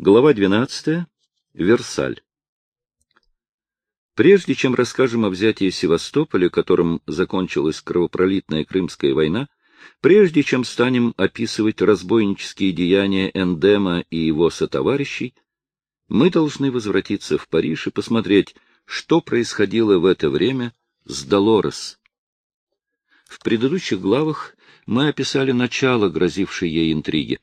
Глава 12. Версаль. Прежде чем расскажем о взятии Севастополя, которым закончилась кровопролитная Крымская война, прежде чем станем описывать разбойнические деяния Эндема и его сотоварищей, мы должны возвратиться в Париж и посмотреть, что происходило в это время с Долорес. В предыдущих главах мы описали начало грозившей ей интриги.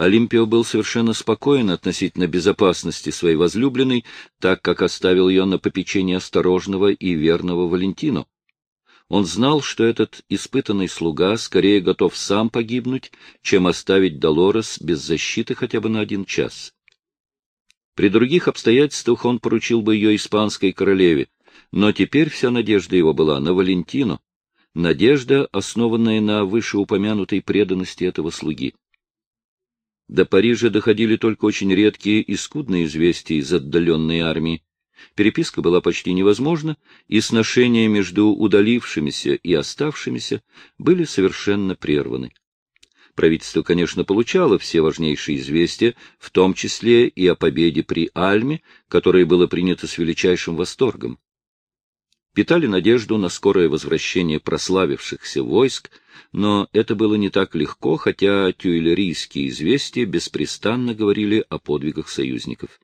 Олимпио был совершенно спокоен относительно безопасности своей возлюбленной, так как оставил ее на попечение осторожного и верного Валентину. Он знал, что этот испытанный слуга скорее готов сам погибнуть, чем оставить Долорес без защиты хотя бы на один час. При других обстоятельствах он поручил бы ее испанской королеве, но теперь вся надежда его была на Валентину, надежда, основанная на вышеупомянутой преданности этого слуги. До Парижа доходили только очень редкие и скудные известия из отдаленной армии. Переписка была почти невозможна, и сношения между удалившимися и оставшимися были совершенно прерваны. Правительство, конечно, получало все важнейшие известия, в том числе и о победе при Альме, которое было принято с величайшим восторгом питали надежду на скорое возвращение прославившихся войск, но это было не так легко, хотя тюильрийские известия беспрестанно говорили о подвигах союзников.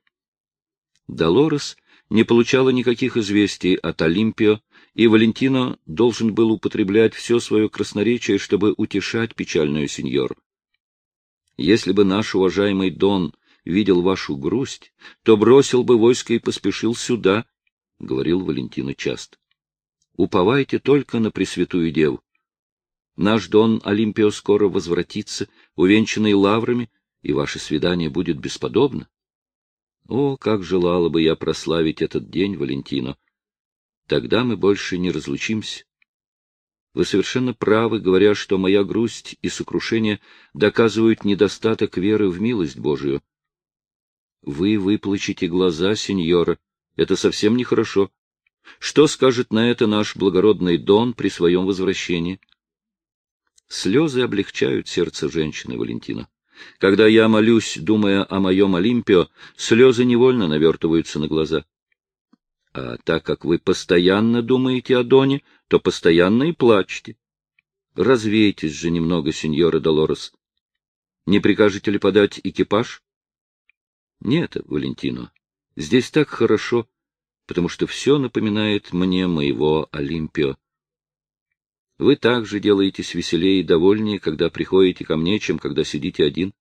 Долорес не получала никаких известий от Олимпио, и Валентино должен был употреблять все свое красноречие, чтобы утешать печальную сеньору. Если бы наш уважаемый Дон видел вашу грусть, то бросил бы войско и поспешил сюда, — говорил Валентина часто. — Уповайте только на Пресвятую Деву. Наш Дон Олимпио скоро возвратится, увенчанный лаврами, и ваше свидание будет бесподобно. О, как желала бы я прославить этот день, Валентино! Тогда мы больше не разлучимся. Вы совершенно правы, говоря, что моя грусть и сокрушение доказывают недостаток веры в милость Божию. Вы выплачете глаза, сеньора, это совсем нехорошо. Что скажет на это наш благородный Дон при своем возвращении? Слезы облегчают сердце женщины, Валентина. Когда я молюсь, думая о моем Олимпио, слезы невольно навертываются на глаза. А так как вы постоянно думаете о Доне, то постоянно и плачете. Развейтесь же немного, сеньора Долорес. Не прикажете ли подать экипаж? Нет, Валентино, Здесь так хорошо, потому что все напоминает мне моего Олимпио. Вы также делаетесь веселее и довольнее, когда приходите ко мне, чем когда сидите один.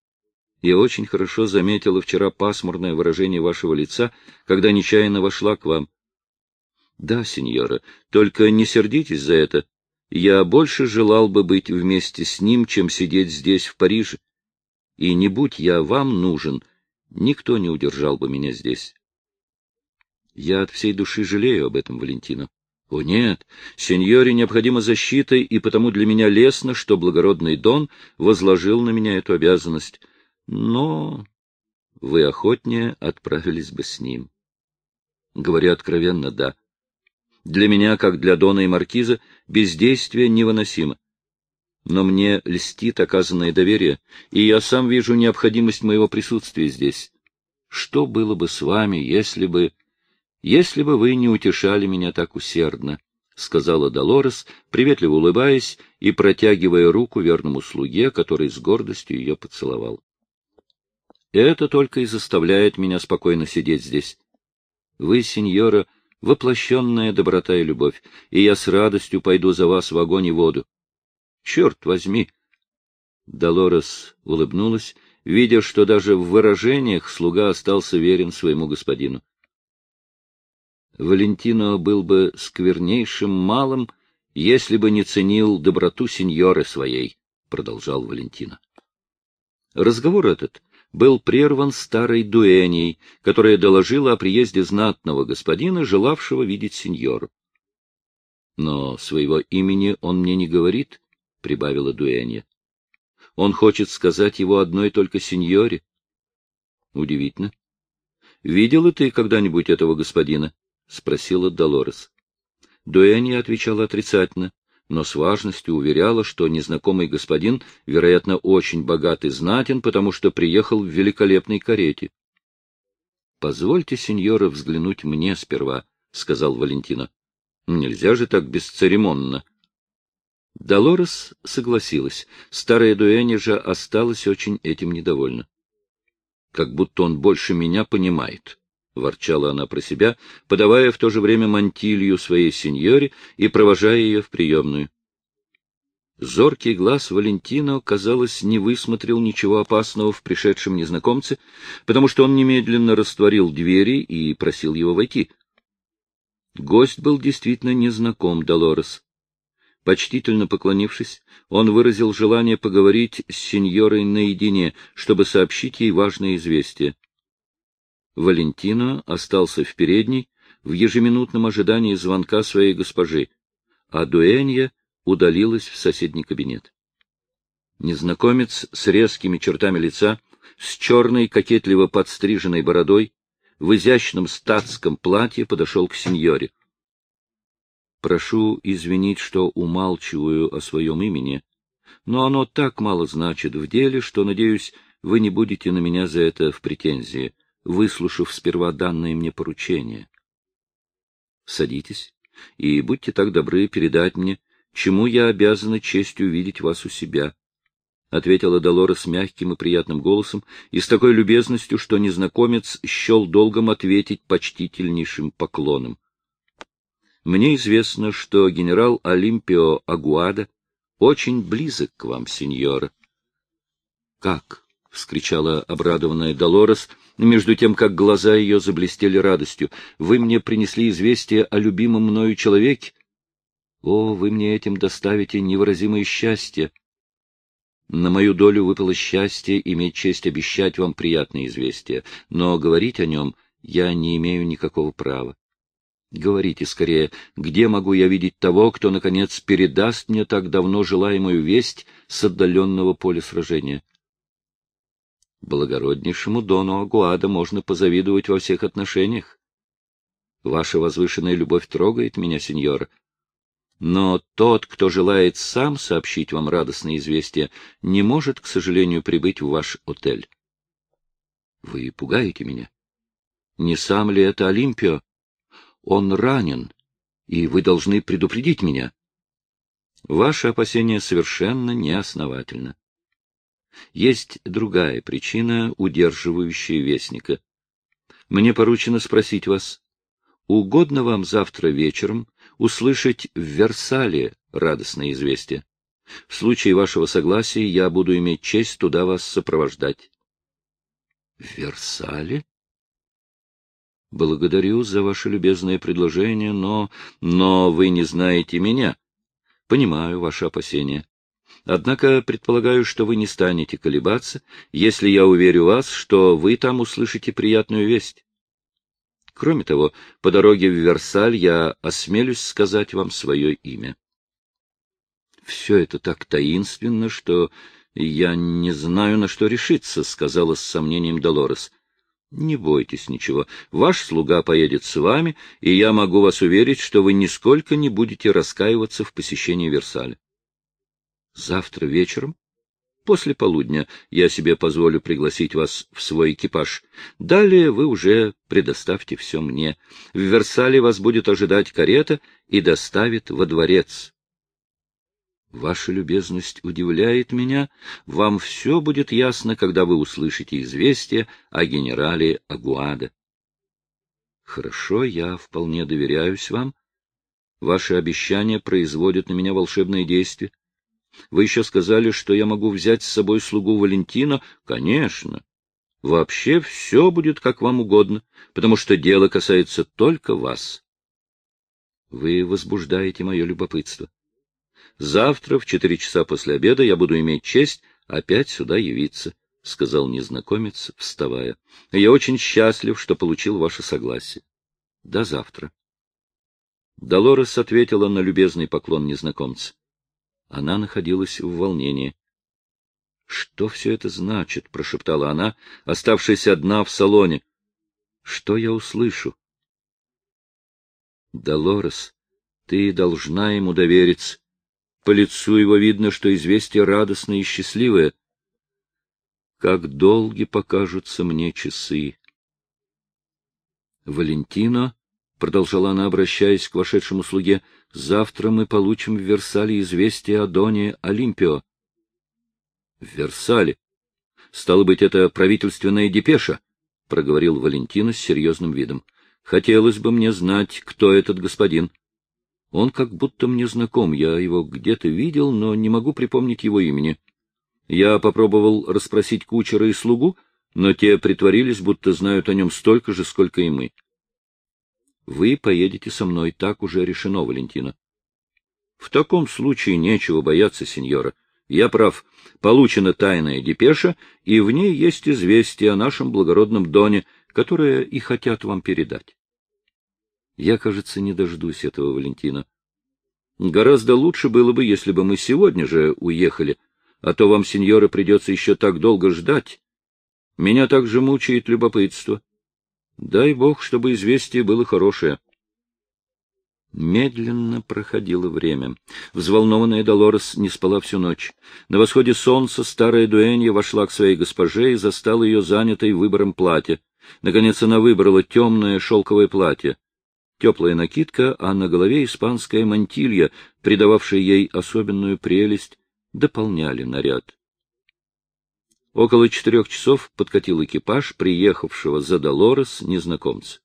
Я очень хорошо заметила вчера пасмурное выражение вашего лица, когда нечаянно вошла к вам. Да, сеньора, только не сердитесь за это. Я больше желал бы быть вместе с ним, чем сидеть здесь, в Париже. И не будь я вам нужен, никто не удержал бы меня здесь. Я от всей души жалею об этом, Валентина. О нет, сеньоре необходима защита, и потому для меня лестно, что благородный Дон возложил на меня эту обязанность. Но вы охотнее отправились бы с ним. Говоря откровенно, да. Для меня, как для Дона и Маркиза, бездействие невыносимо. Но мне льстит оказанное доверие, и я сам вижу необходимость моего присутствия здесь. Что было бы с вами, если бы если бы вы не утешали меня так усердно, — сказала Долорес, приветливо улыбаясь и протягивая руку верному слуге, который с гордостью ее поцеловал. — Это только и заставляет меня спокойно сидеть здесь. Вы, сеньора, воплощенная доброта и любовь, и я с радостью пойду за вас в огонь и воду. Черт возьми! Долорес улыбнулась, видя, что даже в выражениях слуга остался верен своему господину. Валентино был бы сквернейшим малым, если бы не ценил доброту сеньоры своей, — продолжал Валентино. Разговор этот был прерван старой дуэней, которая доложила о приезде знатного господина, желавшего видеть сеньору. — Но своего имени он мне не говорит, — прибавила дуэнья. — Он хочет сказать его одной только сеньоре. — Удивительно. — Видела ты когда-нибудь этого господина? — спросила Долорес. Дуэнья отвечала отрицательно, но с важностью уверяла, что незнакомый господин, вероятно, очень богат и знатен, потому что приехал в великолепной карете. — Позвольте, сеньора, взглянуть мне сперва, — сказал Валентина. — Нельзя же так бесцеремонно. Долорес согласилась. Старая Дуэня же осталась очень этим недовольна. Как будто он больше меня понимает. — ворчала она про себя, подавая в то же время мантилью своей сеньоре и провожая ее в приемную. Зоркий глаз Валентино, казалось, не высмотрел ничего опасного в пришедшем незнакомце, потому что он немедленно растворил двери и просил его войти. Гость был действительно незнаком Долорес. Почтительно поклонившись, он выразил желание поговорить с сеньорой наедине, чтобы сообщить ей важное известие. Валентино остался в передней в ежеминутном ожидании звонка своей госпожи, а Дуэнья удалилась в соседний кабинет. Незнакомец с резкими чертами лица, с черной кокетливо подстриженной бородой, в изящном статском платье подошел к сеньоре. Прошу извинить, что умалчиваю о своем имени, но оно так мало значит в деле, что, надеюсь, вы не будете на меня за это в претензии выслушав сперва данное мне поручение. Садитесь и будьте так добры передать мне, чему я обязана честью видеть вас у себя, — ответила Долора с мягким и приятным голосом и с такой любезностью, что незнакомец счел долгом ответить почтительнейшим поклоном. Мне известно, что генерал Олимпио Агуада очень близок к вам, сеньора. — Как? — вскричала обрадованная Долорес — между тем как глаза ее заблестели радостью. «Вы мне принесли известие о любимом мною человеке? О, вы мне этим доставите невыразимое счастье!» На мою долю выпало счастье иметь честь обещать вам приятное известие, но говорить о нем я не имею никакого права. Говорите скорее, где могу я видеть того, кто, наконец, передаст мне так давно желаемую весть с отдаленного поля сражения? Благороднейшему Дону Агуада можно позавидовать во всех отношениях. Ваша возвышенная любовь трогает меня, сеньор. Но тот, кто желает сам сообщить вам радостное известие, не может, к сожалению, прибыть в ваш отель. Вы пугаете меня. Не сам ли это Олимпио? Он ранен, и вы должны предупредить меня. Ваше опасение совершенно неосновательно. Есть другая причина, удерживающая вестника. Мне поручено спросить вас, угодно вам завтра вечером услышать в Версале радостное известие? В случае вашего согласия я буду иметь честь туда вас сопровождать. — В Версале? — Благодарю за ваше любезное предложение, но... Но вы не знаете меня. Понимаю ваши опасения. Однако предполагаю, что вы не станете колебаться, если я уверю вас, что вы там услышите приятную весть. Кроме того, по дороге в Версаль я осмелюсь сказать вам свое имя. Все это так таинственно, что я не знаю, на что решиться, — сказала с сомнением Долорес. Не бойтесь ничего. Ваш слуга поедет с вами, и я могу вас уверить, что вы нисколько не будете раскаиваться в посещении Версаля. Завтра вечером? После полудня я себе позволю пригласить вас в свой экипаж. Далее вы уже предоставьте все мне. В Версале вас будет ожидать карета и доставит во дворец. Ваша любезность удивляет меня. Вам все будет ясно, когда вы услышите известие о генерале Агуада. Хорошо, я вполне доверяюсь вам. Ваши обещания производят на меня волшебное действие. Вы еще сказали, что я могу взять с собой слугу Валентина. Конечно. Вообще все будет как вам угодно, потому что дело касается только вас. Вы возбуждаете мое любопытство. Завтра в четыре часа после обеда я буду иметь честь опять сюда явиться, — сказал незнакомец, вставая. — Я очень счастлив, что получил ваше согласие. До завтра. Долорес ответила на любезный поклон незнакомца. Она находилась в волнении. — Что все это значит? — прошептала она, оставшись одна в салоне. — Что я услышу? — Долорес, ты должна ему довериться. По лицу его видно, что известие радостное и счастливое. Как долги покажутся мне часы. Валентино, — продолжала она, обращаясь к вошедшему слуге, — завтра мы получим в Версале известие о Доне Олимпио. — В Версале? Стало быть, это правительственная депеша, — проговорил Валентино с серьезным видом. — Хотелось бы мне знать, кто этот господин. Он как будто мне знаком, я его где-то видел, но не могу припомнить его имени. Я попробовал расспросить кучера и слугу, но те притворились, будто знают о нем столько же, сколько и мы. Вы поедете со мной, так уже решено, Валентина. В таком случае нечего бояться, сеньора. Я прав. Получена тайная депеша, и в ней есть известие о нашем благородном Доне, которое и хотят вам передать. Я, кажется, не дождусь этого, Валентина. Гораздо лучше было бы, если бы мы сегодня же уехали, а то вам, сеньора, придется еще так долго ждать. Меня также мучает любопытство. Дай бог, чтобы известие было хорошее. Медленно проходило время. Взволнованная Долорес не спала всю ночь. На восходе солнца старая дуэнья вошла к своей госпоже и застала ее занятой выбором платья. Наконец она выбрала темное шелковое платье. Теплая накидка, а на голове испанская мантилья, придававшая ей особенную прелесть, дополняли наряд. Около четырех часов подкатил экипаж, приехавшего за Долорес незнакомца.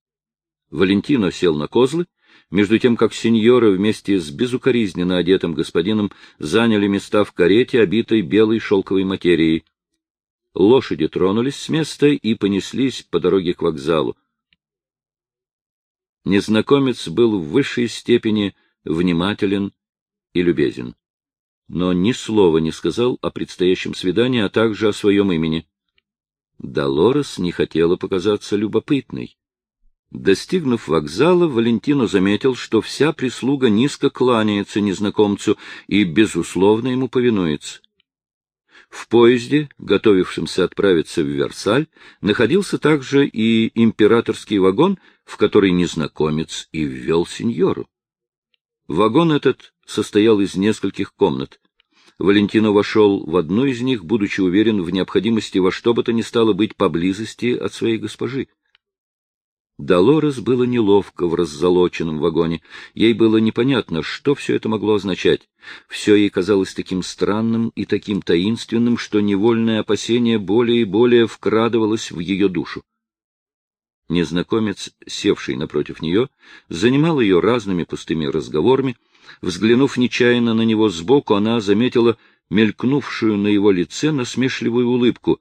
Валентино сел на козлы, между тем как сеньоры вместе с безукоризненно одетым господином заняли места в карете, обитой белой шелковой материей. Лошади тронулись с места и понеслись по дороге к вокзалу. Незнакомец был в высшей степени внимателен и любезен но ни слова не сказал о предстоящем свидании, а также о своем имени. Долорес не хотела показаться любопытной. Достигнув вокзала, Валентино заметил, что вся прислуга низко кланяется незнакомцу и, безусловно, ему повинуется. В поезде, готовившемся отправиться в Версаль, находился также и императорский вагон, в который незнакомец и ввел сеньору. Вагон этот состоял из нескольких комнат. Валентино вошел в одну из них, будучи уверен в необходимости во что бы то ни стало быть поблизости от своей госпожи. Долорес было неловко в раззолоченном вагоне. Ей было непонятно, что все это могло означать. Все ей казалось таким странным и таким таинственным, что невольное опасение более и более вкрадывалось в ее душу. Незнакомец, севший напротив нее, занимал ее разными пустыми разговорами. Взглянув нечаянно на него сбоку, она заметила мелькнувшую на его лице насмешливую улыбку.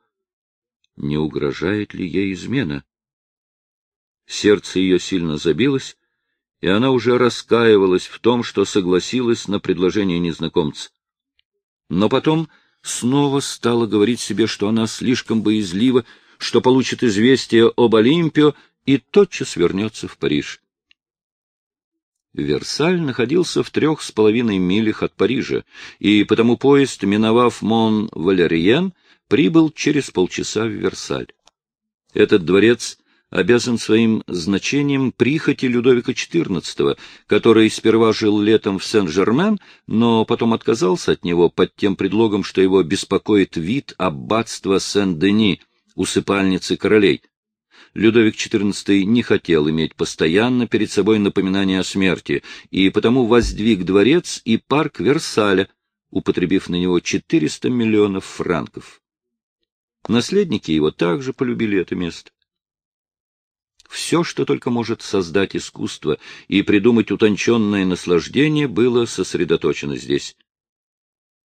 Не угрожает ли ей измена? Сердце ее сильно забилось, и она уже раскаивалась в том, что согласилась на предложение незнакомца. Но потом снова стала говорить себе, что она слишком боязлива, что получит известие об Олимпио и тотчас вернется в Париж. Версаль находился в трех с половиной милях от Парижа, и потому поезд, миновав Мон-Валериен, прибыл через полчаса в Версаль. Этот дворец обязан своим значением прихоти Людовика XIV, который сперва жил летом в Сен-Жермен, но потом отказался от него под тем предлогом, что его беспокоит вид аббатства Сен-Дени, усыпальницы королей. Людовик XIV не хотел иметь постоянно перед собой напоминание о смерти, и потому воздвиг дворец и парк Версаля, употребив на него 400 миллионов франков. Наследники его также полюбили это место. Все, что только может создать искусство и придумать утонченное наслаждение, было сосредоточено здесь.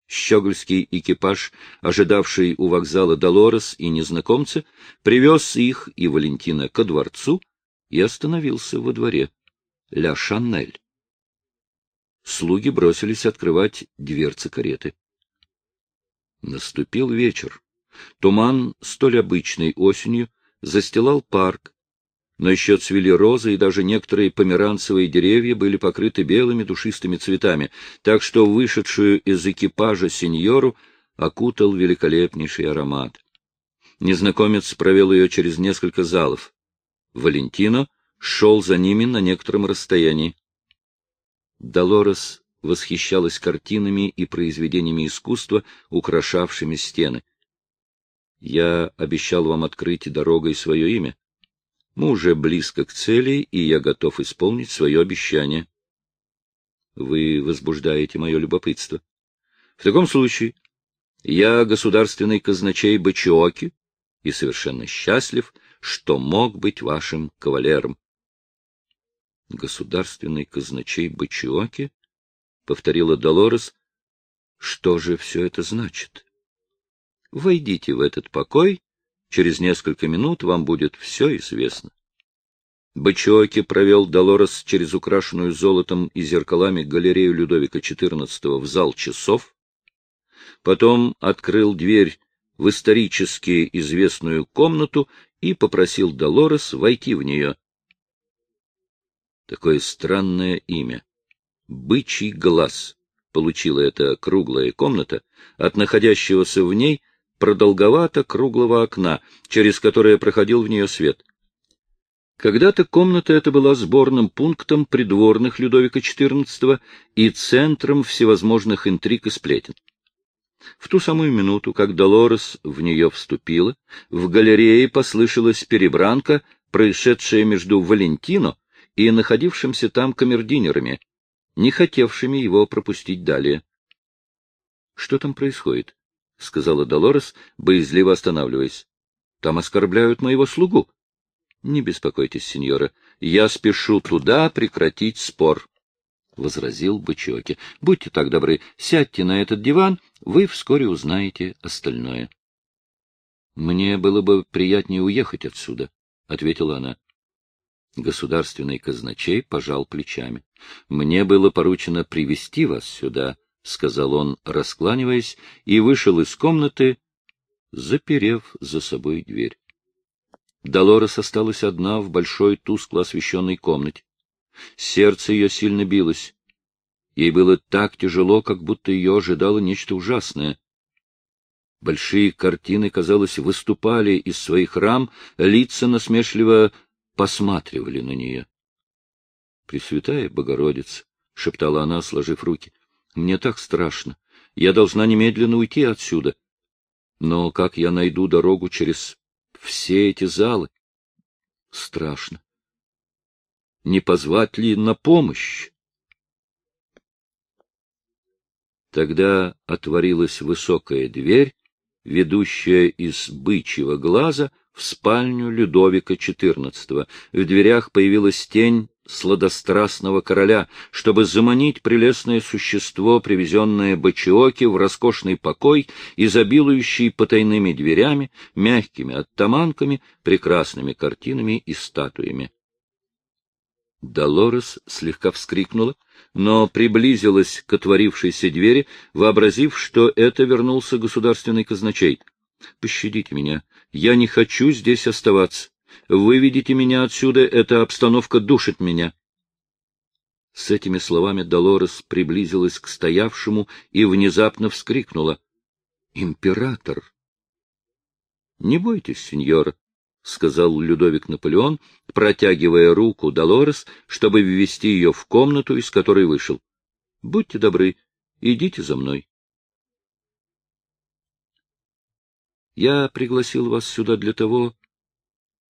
Щегольский экипаж, ожидавший у вокзала Долорес и незнакомца, привез их и Валентина ко дворцу и остановился во дворе. Ля Шанель. Слуги бросились открывать дверцы кареты. Наступил вечер. Туман, столь обычный осенью, застилал парк, но еще цвели розы, и даже некоторые померанцевые деревья были покрыты белыми душистыми цветами, так что вышедшую из экипажа сеньору окутал великолепнейший аромат. Незнакомец провел ее через несколько залов. Валентино шел за ними на некотором расстоянии. Долорес восхищалась картинами и произведениями искусства, украшавшими стены. Я обещал вам открыть дорогой свое имя. Мы уже близко к цели, и я готов исполнить свое обещание. Вы возбуждаете мое любопытство. В таком случае я государственный казначей Бачиоки и совершенно счастлив, что мог быть вашим кавалером. Государственный казначей Бачиоки? — повторила Долорес. — Что же все это значит? Войдите в этот покой, через несколько минут вам будет все известно. Бачиоки провел Долорес через украшенную золотом и зеркалами галерею Людовика XIV в зал часов, потом открыл дверь в исторически известную комнату и попросил Долорес войти в нее. Такое странное имя. «Бычий глаз» получила эта круглая комната от находящегося в ней продолговато-круглого окна, через которое проходил в нее свет. Когда-то комната эта была сборным пунктом придворных Людовика XIV и центром всевозможных интриг и сплетен. В ту самую минуту, как Долорес в нее вступила, в галерее послышалась перебранка, происшедшая между Валентино и находившимся там камердинерами, не хотевшими его пропустить далее. — Что там происходит? — сказала Долорес, боязливо останавливаясь. — Там оскорбляют моего слугу. — Не беспокойтесь, сеньора, я спешу туда прекратить спор. — возразил Бычоки. — Будьте так добры, сядьте на этот диван, вы вскоре узнаете остальное. — Мне было бы приятнее уехать отсюда, — ответила она. Государственный казначей пожал плечами. — Мне было поручено привести вас сюда, — сказал он, раскланиваясь, и вышел из комнаты, заперев за собой дверь. Долорес осталась одна в большой тускло освещенной комнате. Сердце ее сильно билось. Ей было так тяжело, как будто ее ожидало нечто ужасное. Большие картины, казалось, выступали из своих рам, лица насмешливо посматривали на нее. — Пресвятая Богородица! — шептала она, сложив руки. — Мне так страшно. Я должна немедленно уйти отсюда. Но как я найду дорогу через все эти залы? Страшно. Не позвать ли на помощь? Тогда отворилась высокая дверь, ведущая из бычьего глаза в спальню Людовика XIV. В дверях появилась тень сладострастного короля, чтобы заманить прелестное существо, привезенное Бачиоки в роскошный покой, изобилующий потайными дверями, мягкими оттаманками, прекрасными картинами и статуями. Долорес слегка вскрикнула, но приблизилась к отворившейся двери, вообразив, что это вернулся государственный казначей. — Пощадите меня, я не хочу здесь оставаться. Выведите меня отсюда, эта обстановка душит меня. С этими словами Долорес приблизилась к стоявшему и внезапно вскрикнула. — Император! — Не бойтесь, сеньора, — сказал Людовик Наполеон, протягивая руку Долорес, чтобы ввести ее в комнату, из которой вышел. — Будьте добры, идите за мной. Я пригласил вас сюда для того,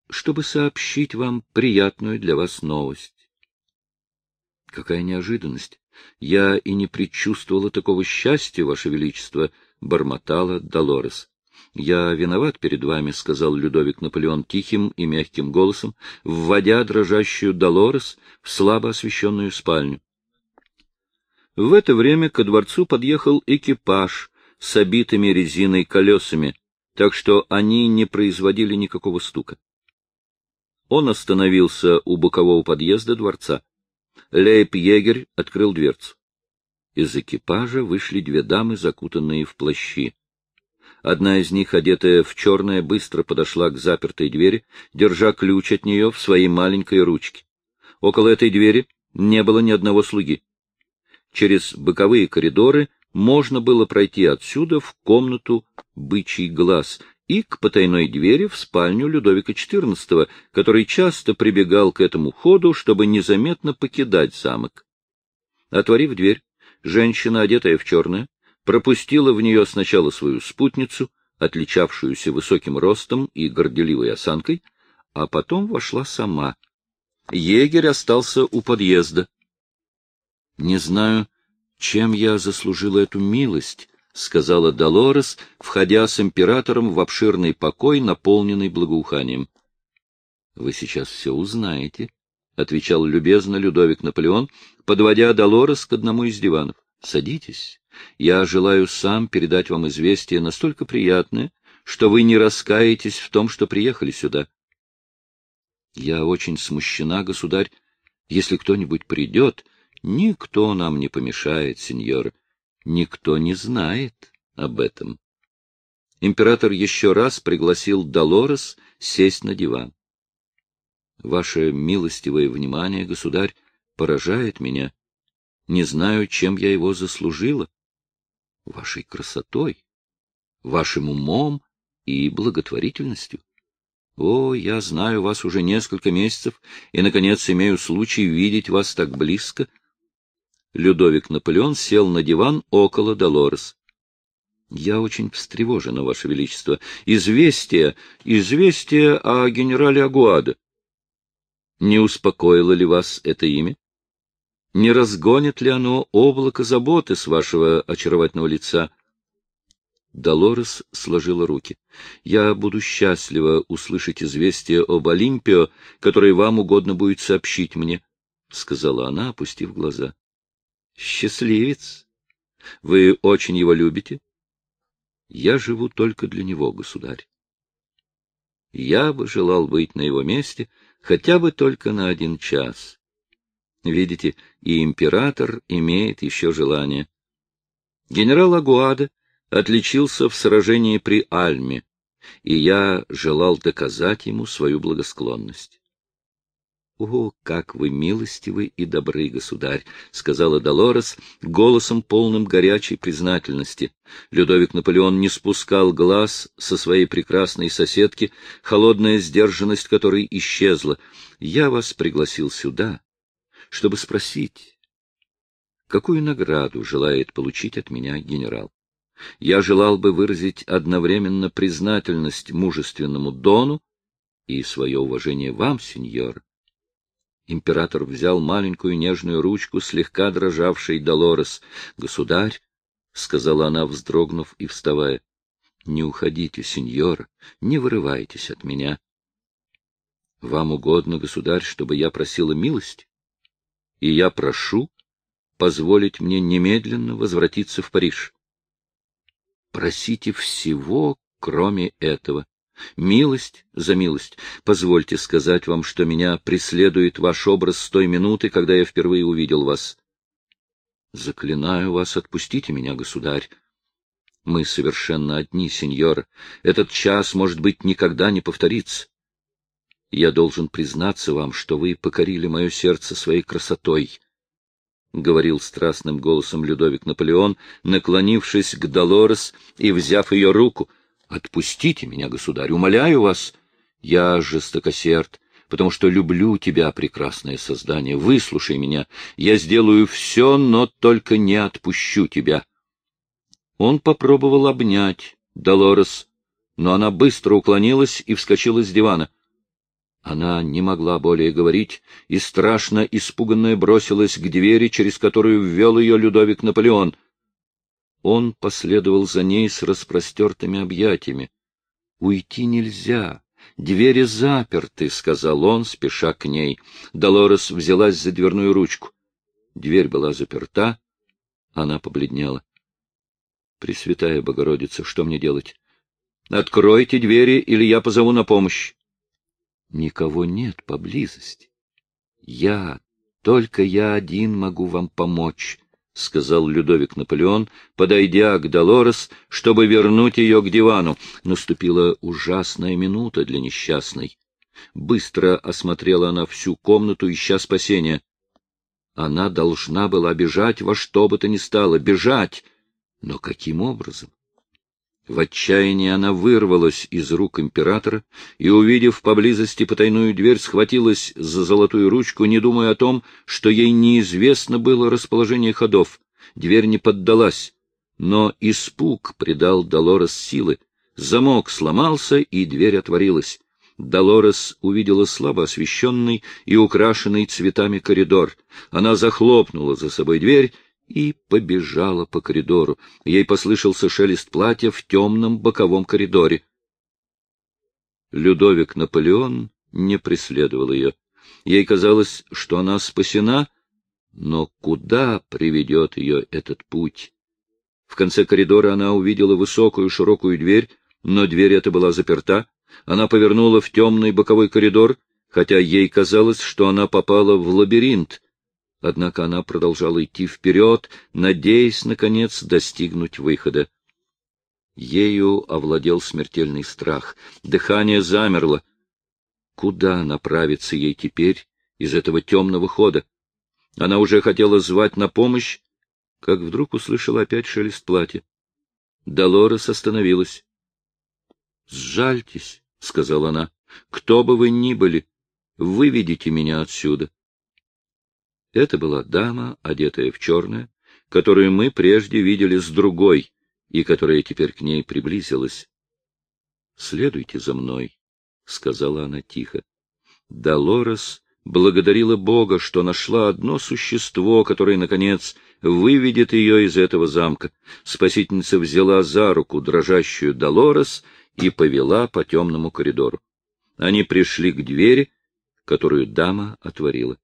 чтобы сообщить вам приятную для вас новость. Какая неожиданность! Я и не предчувствовала такого счастья, Ваше Величество, — бормотала Долорес. — Я виноват перед вами, — сказал Людовик Наполеон тихим и мягким голосом, вводя дрожащую Долорес в слабо освещенную спальню. В это время ко дворцу подъехал экипаж с обитыми резиной колесами, так что они не производили никакого стука. Он остановился у бокового подъезда дворца. Лейб-егерь открыл дверцу. Из экипажа вышли две дамы, закутанные в плащи. Одна из них, одетая в черное, быстро подошла к запертой двери, держа ключ от нее в своей маленькой ручке. Около этой двери не было ни одного слуги. Через боковые коридоры можно было пройти отсюда в комнату «Бычий глаз» и к потайной двери в спальню Людовика XIV, который часто прибегал к этому ходу, чтобы незаметно покидать замок. Отворив дверь, женщина, одетая в черное, пропустила в нее сначала свою спутницу, отличавшуюся высоким ростом и горделивой осанкой, а потом вошла сама. Егерь остался у подъезда. — Не знаю, чем я заслужила эту милость, — сказала Долорес, входя с императором в обширный покой, наполненный благоуханием. — Вы сейчас все узнаете, — отвечал любезно Людовик Наполеон, подводя Долорес к одному из диванов. — Садитесь. Я желаю сам передать вам известие настолько приятное, что вы не раскаетесь в том, что приехали сюда. Я очень смущена, государь. Если кто-нибудь придет, никто нам не помешает, сеньор. Никто не знает об этом. Император еще раз пригласил Долорес сесть на диван. Ваше милостивое внимание, государь, поражает меня. Не знаю, чем я его заслужила вашей красотой, вашим умом и благотворительностью. О, я знаю вас уже несколько месяцев и, наконец, имею случай видеть вас так близко. Людовик Наполеон сел на диван около Долорес. Я очень встревожена, Ваше Величество. Известие, известие о генерале Агуадо. Не успокоило ли вас это имя? Не разгонит ли оно облако заботы с вашего очаровательного лица? Долорес сложила руки. — Я буду счастлива услышать известие об Олимпио, которое вам угодно будет сообщить мне, — сказала она, опустив глаза. — Счастливец! Вы очень его любите? — Я живу только для него, государь. Я бы желал быть на его месте хотя бы только на один час. Видите, и император имеет еще желание. Генерал Агуада отличился в сражении при Альме, и я желал доказать ему свою благосклонность. — О, как вы милостивы и добры, государь! — сказала Долорес голосом полным горячей признательности. Людовик Наполеон не спускал глаз со своей прекрасной соседки, холодная сдержанность которой исчезла. — Я вас пригласил сюда, чтобы спросить, какую награду желает получить от меня генерал. Я желал бы выразить одновременно признательность мужественному Дону и свое уважение вам, сеньор. Император взял маленькую нежную ручку, слегка дрожавшей Долорес. — Государь, — сказала она, вздрогнув и вставая, — не уходите, сеньор, не вырывайтесь от меня. — Вам угодно, государь, чтобы я просила милость? и я прошу позволить мне немедленно возвратиться в Париж. Просите всего, кроме этого. Милость за милость. Позвольте сказать вам, что меня преследует ваш образ с той минуты, когда я впервые увидел вас. Заклинаю вас, отпустите меня, государь. Мы совершенно одни, сеньор. Этот час, может быть, никогда не повторится. Я должен признаться вам, что вы покорили мое сердце своей красотой, — говорил страстным голосом Людовик Наполеон, наклонившись к Долорес и взяв ее руку. — Отпустите меня, государь, умоляю вас. Я жестокосерд, потому что люблю тебя, прекрасное создание. Выслушай меня. Я сделаю все, но только не отпущу тебя. Он попробовал обнять Долорес, но она быстро уклонилась и вскочила с дивана. Она не могла более говорить и, страшно испуганная, бросилась к двери, через которую ввел ее Людовик Наполеон. Он последовал за ней с распростертыми объятиями. — Уйти нельзя. Двери заперты, — сказал он, спеша к ней. Долорес взялась за дверную ручку. Дверь была заперта. Она побледнела. — Пресвятая Богородица, что мне делать? — Откройте двери, или я позову на помощь. Никого нет поблизости. Я, только я один могу вам помочь, — сказал Людовик Наполеон, подойдя к Долорес, чтобы вернуть ее к дивану. Наступила ужасная минута для несчастной. Быстро осмотрела она всю комнату, ища спасения. Она должна была бежать во что бы то ни стало, бежать. Но каким образом? В отчаянии она вырвалась из рук императора и, увидев поблизости потайную дверь, схватилась за золотую ручку, не думая о том, что ей неизвестно было расположение ходов, дверь не поддалась, но испуг придал Долорес силы. Замок сломался, и дверь отворилась. Долорес увидела слабо освещенный и украшенный цветами коридор. Она захлопнула за собой дверь и побежала по коридору. Ей послышался шелест платья в темном боковом коридоре. Людовик Наполеон не преследовал ее. Ей казалось, что она спасена, но куда приведет ее этот путь? В конце коридора она увидела высокую широкую дверь, но дверь эта была заперта. Она повернула в темный боковой коридор, хотя ей казалось, что она попала в лабиринт. Однако она продолжала идти вперед, надеясь, наконец, достигнуть выхода. Ею овладел смертельный страх. Дыхание замерло. Куда направиться ей теперь из этого темного хода? Она уже хотела звать на помощь, как вдруг услышала опять шелест платья. Долорес остановилась. — Сжальтесь, — сказала она, — кто бы вы ни были, выведите меня отсюда. Это была дама, одетая в черное, которую мы прежде видели с другой и которая теперь к ней приблизилась. — Следуйте за мной, — сказала она тихо. Долорес благодарила Бога, что нашла одно существо, которое, наконец, выведет ее из этого замка. Спасительница взяла за руку дрожащую Долорес и повела по темному коридору. Они пришли к двери, которую дама отворила.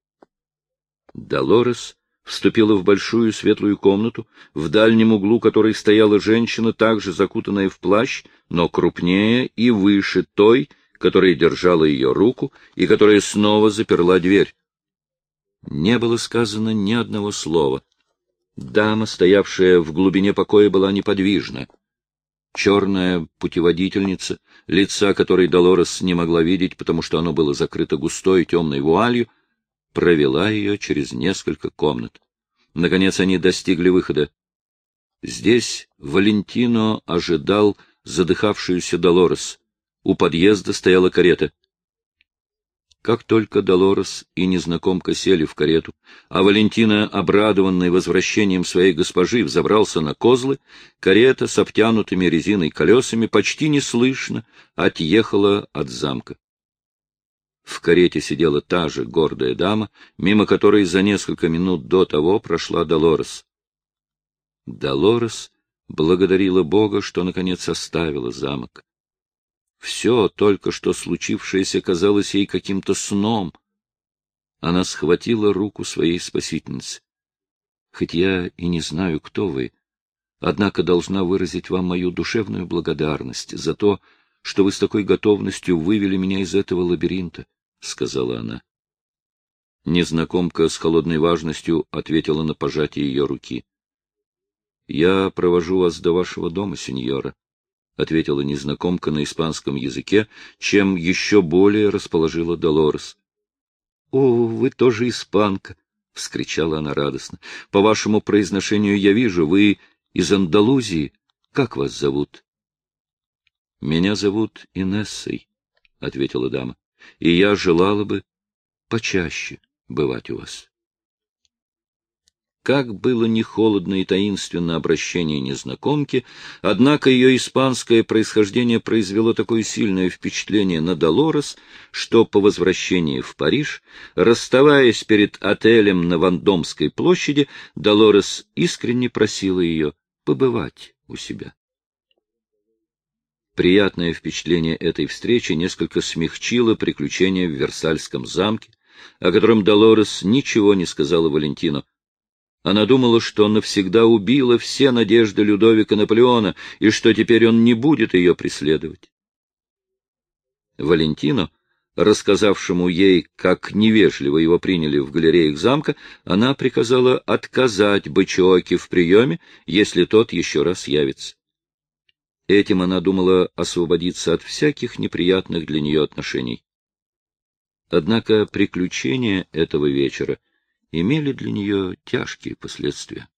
Долорес вступила в большую светлую комнату, в дальнем углу которой стояла женщина, также закутанная в плащ, но крупнее и выше той, которая держала ее руку и которая снова заперла дверь. Не было сказано ни одного слова. Дама, стоявшая в глубине покоя, была неподвижна. Черная путеводительница, лица которой Долорес не могла видеть, потому что оно было закрыто густой темной вуалью, провела ее через несколько комнат. Наконец они достигли выхода. Здесь Валентино ожидал задыхавшуюся Долорес. У подъезда стояла карета. Как только Долорес и незнакомка сели в карету, а Валентина, обрадованный возвращением своей госпожи, взобрался на козлы, карета с обтянутыми резиной колесами почти неслышно отъехала от замка. В карете сидела та же гордая дама, мимо которой за несколько минут до того прошла Долорес. Долорес благодарила Бога, что, наконец, оставила замок. Все только что случившееся казалось ей каким-то сном. Она схватила руку своей спасительницы. Хоть я и не знаю, кто вы, однако должна выразить вам мою душевную благодарность за то, что вы с такой готовностью вывели меня из этого лабиринта, — сказала она. Незнакомка с холодной важностью ответила на пожатие ее руки. — Я провожу вас до вашего дома, сеньора, — ответила незнакомка на испанском языке, чем еще более расположила Долорес. — О, вы тоже испанка! — вскричала она радостно. — По вашему произношению я вижу, вы из Андалузии. Как вас зовут? — Меня зовут Инессой, — ответила дама, — и я желала бы почаще бывать у вас. Как было не холодно и таинственно обращение незнакомки, однако ее испанское происхождение произвело такое сильное впечатление на Долорес, что по возвращении в Париж, расставаясь перед отелем на Вандомской площади, Долорес искренне просила ее побывать у себя. Приятное впечатление этой встречи несколько смягчило приключения в Версальском замке, о котором Долорес ничего не сказала Валентину, она думала, что навсегда убила все надежды Людовика Наполеона и что теперь он не будет ее преследовать. Валентино, рассказавшему ей, как невежливо его приняли в галереях замка, она приказала отказать Бычоке в приеме, если тот еще раз явится. Этим она думала освободиться от всяких неприятных для нее отношений. Однако приключения этого вечера — имели для нее тяжкие последствия.